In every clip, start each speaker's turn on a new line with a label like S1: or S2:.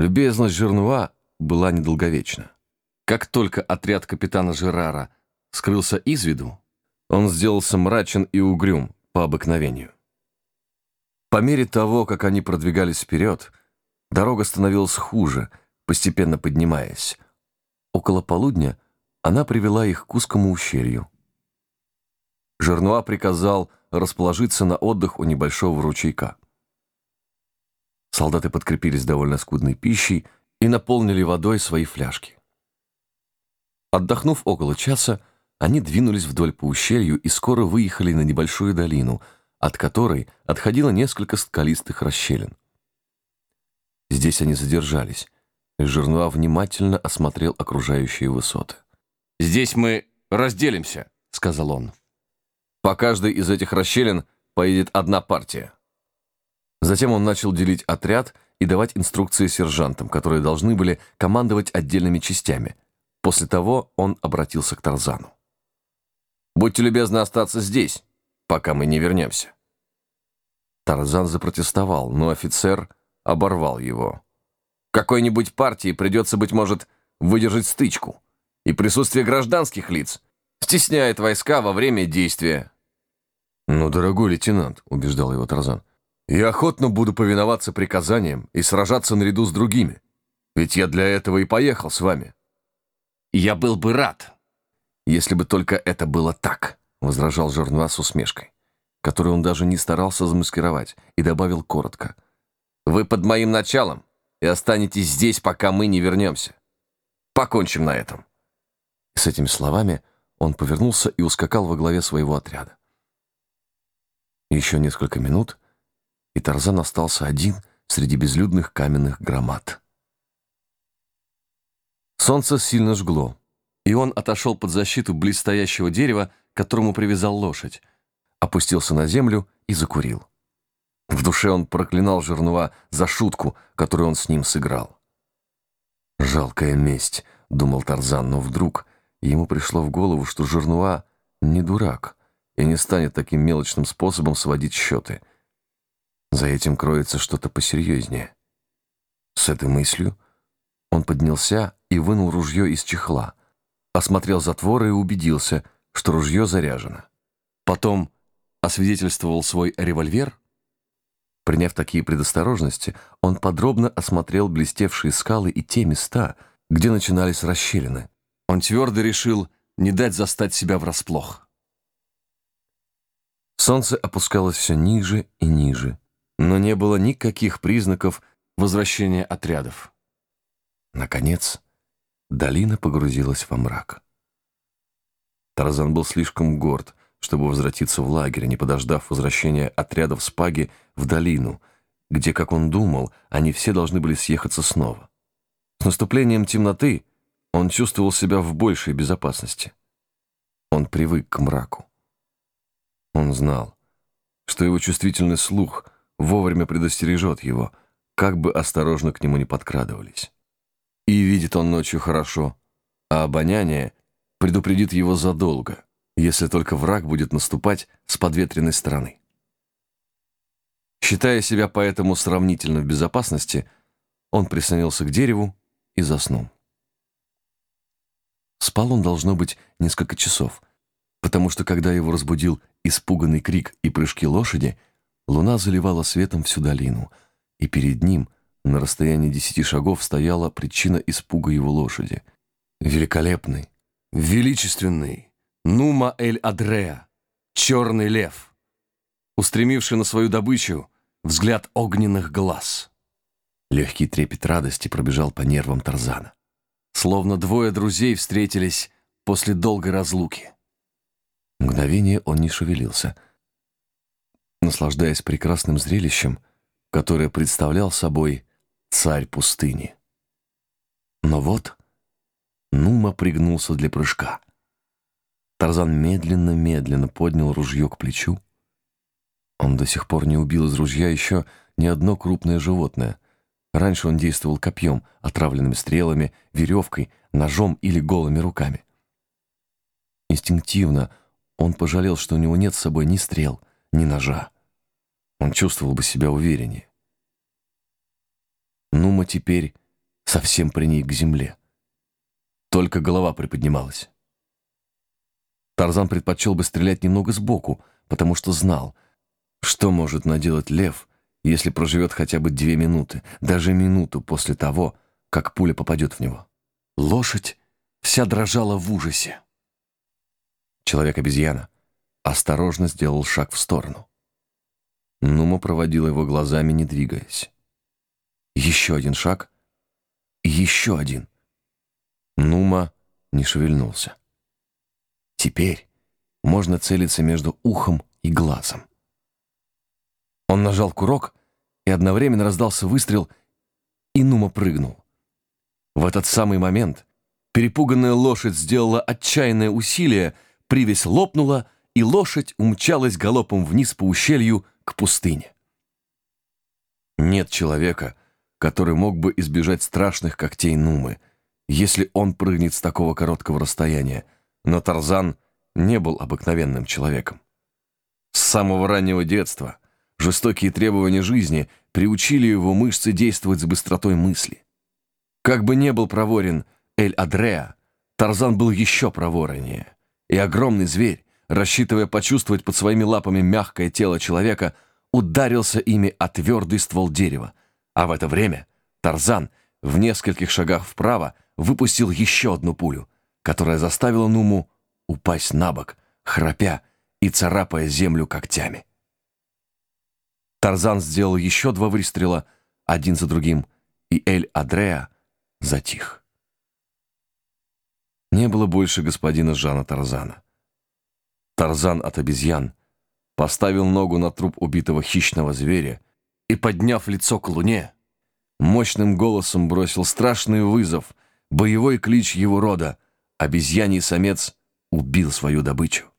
S1: Любезность Жернуа была недолговечна. Как только отряд капитана Жерара скрылся из виду, он сделался мрачен и угрюм по обыкновению. По мере того, как они продвигались вперед, дорога становилась хуже, постепенно поднимаясь. Около полудня она привела их к узкому ущелью. Жернуа приказал расположиться на отдых у небольшого ручейка. Солдаты подкрепились довольно скудной пищей и наполнили водой свои фляжки. Отдохнув около часа, они двинулись вдоль по ущелью и скоро выехали на небольшую долину, от которой отходило несколько скалистых расщелин. Здесь они задержались, и Жернуа внимательно осмотрел окружающие высоты.
S2: «Здесь мы разделимся», — сказал он.
S1: «По каждой из этих расщелин поедет одна партия». Затем он начал делить отряд и давать инструкции сержантам, которые должны были командовать отдельными частями. После того он обратился к Тарзану. «Будьте любезны остаться здесь, пока мы не вернемся». Тарзан запротестовал, но офицер оборвал его. «Какой-нибудь партии придется, быть может, выдержать стычку, и присутствие гражданских лиц стесняет войска во время действия».
S3: «Ну, дорогой лейтенант», — убеждал его Тарзан, я охотно буду повиноваться приказаниям и сражаться наряду с другими. Ведь я для этого и поехал с вами.
S2: Я был бы рад,
S1: если бы только это было так, возражал Жорнуа с усмешкой, которую он даже не старался замаскировать, и добавил коротко. Вы под моим началом и останетесь здесь, пока мы не вернемся. Покончим на этом. И с этими словами он повернулся и ускакал во главе своего отряда. Еще несколько минут — и Тарзан остался один среди безлюдных каменных громад. Солнце сильно жгло, и он отошел под защиту близстоящего дерева, к которому привязал лошадь, опустился на землю и закурил. В душе он проклинал Жернуа за шутку, которую он с ним сыграл. «Жалкая месть», — думал Тарзан, но вдруг ему пришло в голову, что Жернуа не дурак и не станет таким мелочным способом сводить счеты — за этим кроется что-то посерьезнее. С этой мыслью он поднялся и вынул ружье из чехла, осмотрел затвор и убедился, что ружье заряжено. Потом освидетельствовал свой револьвер. Приняв такие предосторожности, он подробно осмотрел блестевшие скалы и те места, где начинались расщелины. Он твердо решил не дать застать себя врасплох. Солнце опускалось все ниже и ниже но не было никаких признаков возвращения отрядов. Наконец, долина погрузилась во мрак. Тарзан был слишком горд, чтобы возвратиться в лагерь, не подождав возвращения отрядов Спаги в долину, где, как он думал, они все должны были съехаться снова. С наступлением темноты он чувствовал себя в большей безопасности. Он привык к мраку. Он знал, что его чувствительный слух — вовремя предостережет его, как бы осторожно к нему не подкрадывались. И видит он ночью хорошо, а обоняние предупредит его задолго, если только враг будет наступать с подветренной стороны. Считая себя поэтому сравнительно в безопасности, он прислонился к дереву и заснул. Спал он, должно быть, несколько часов, потому что, когда его разбудил испуганный крик и прыжки лошади, Луна заливала светом всю долину, и перед ним, на расстоянии десяти шагов, стояла причина испуга его лошади. Великолепный, величественный Нума Эль-Адреа, черный лев, устремивший на свою добычу взгляд огненных глаз. Легкий трепет радости пробежал по нервам Тарзана. Словно двое друзей встретились после долгой разлуки. Мгновение он не шевелился — наслаждаясь прекрасным зрелищем, которое представлял собой царь пустыни. Но вот Нума пригнулся для прыжка. Тарзан медленно-медленно поднял ружье к плечу. Он до сих пор не убил из ружья еще ни одно крупное животное. Раньше он действовал копьем, отравленными стрелами, веревкой, ножом или голыми руками. Инстинктивно он пожалел, что у него нет с собой ни стрел, ни ножа. Он чувствовал бы себя увереннее. Нума теперь совсем приник к земле. Только голова приподнималась. Тарзан предпочел бы стрелять немного сбоку, потому что знал, что может наделать лев, если проживет хотя бы две минуты, даже минуту после того, как пуля попадет в него. Лошадь вся дрожала в ужасе. Человек-обезьяна осторожно сделал шаг в сторону. Нума проводила его глазами, не двигаясь. Еще один шаг еще один. Нума не шевельнулся. Теперь можно целиться между ухом и глазом. Он нажал курок, и одновременно раздался выстрел, и Нума прыгнул. В этот самый момент перепуганная лошадь сделала отчаянное усилие, привязь лопнула, и лошадь умчалась галопом вниз по ущелью к пустыне. Нет человека, который мог бы избежать страшных когтей Нумы, если он прыгнет с такого короткого расстояния, но Тарзан не был обыкновенным человеком. С самого раннего детства жестокие требования жизни приучили его мышцы действовать с быстротой мысли. Как бы не был проворен Эль-Адреа, Тарзан был еще проворнее, и огромный зверь, рассчитывая почувствовать под своими лапами мягкое тело человека, ударился ими о твердый ствол дерева, а в это время Тарзан в нескольких шагах вправо выпустил еще одну пулю, которая заставила Нуму упасть на бок, храпя и царапая землю когтями. Тарзан сделал еще два выстрела, один за другим, и Эль-Адреа затих. Не было больше господина Жана Тарзана. Тарзан от обезьян поставил ногу на труп убитого хищного зверя и, подняв лицо к луне, мощным голосом бросил страшный вызов, боевой клич его рода. Обезьяний самец убил свою добычу.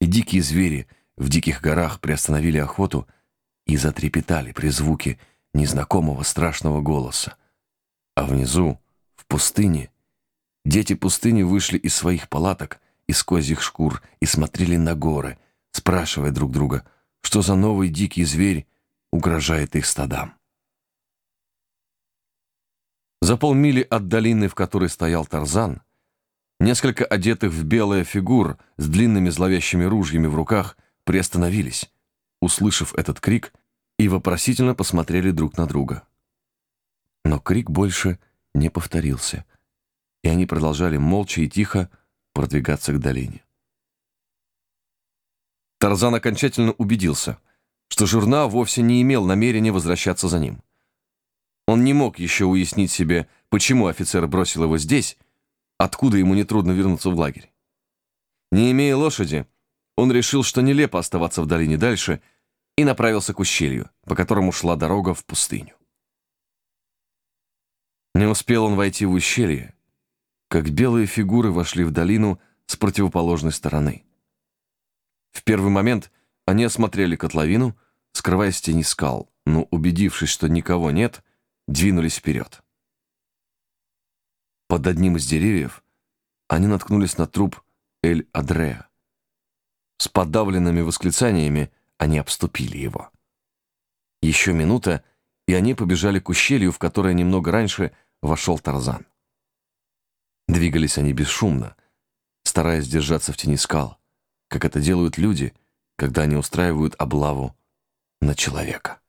S1: И дикие звери в диких горах приостановили охоту и затрепетали при звуке незнакомого страшного голоса. А внизу, в пустыне, дети пустыни вышли из своих палаток, из козьих шкур и смотрели на горы, спрашивая друг друга, что за новый дикий зверь угрожает их стадам. За полмили от долины, в которой стоял Тарзан, несколько одетых в белое фигур с длинными зловещими ружьями в руках приостановились, услышав этот крик, и вопросительно посмотрели друг на друга. Но крик больше не повторился, и они продолжали молча и тихо продвигаться к долине. Тарзан окончательно убедился, что Журна вовсе не имел намерения возвращаться за ним. Он не мог еще уяснить себе, почему офицер бросил его здесь, откуда ему нетрудно вернуться в лагерь. Не имея лошади, он решил, что нелепо оставаться в долине дальше, и направился к ущелью, по которому шла дорога в пустыню. Не успел он войти в ущелье, как белые фигуры вошли в долину с противоположной стороны. В первый момент они осмотрели котловину, скрываясь в тени скал, но, убедившись, что никого нет, двинулись вперед. Под одним из деревьев они наткнулись на труп Эль-Адреа. С подавленными восклицаниями они обступили его. Еще минута, и они побежали к ущелью, в которое немного раньше вошел Тарзан. Двигались они бесшумно, стараясь держаться в тени скал как это делают люди, когда они устраивают облаву на человека.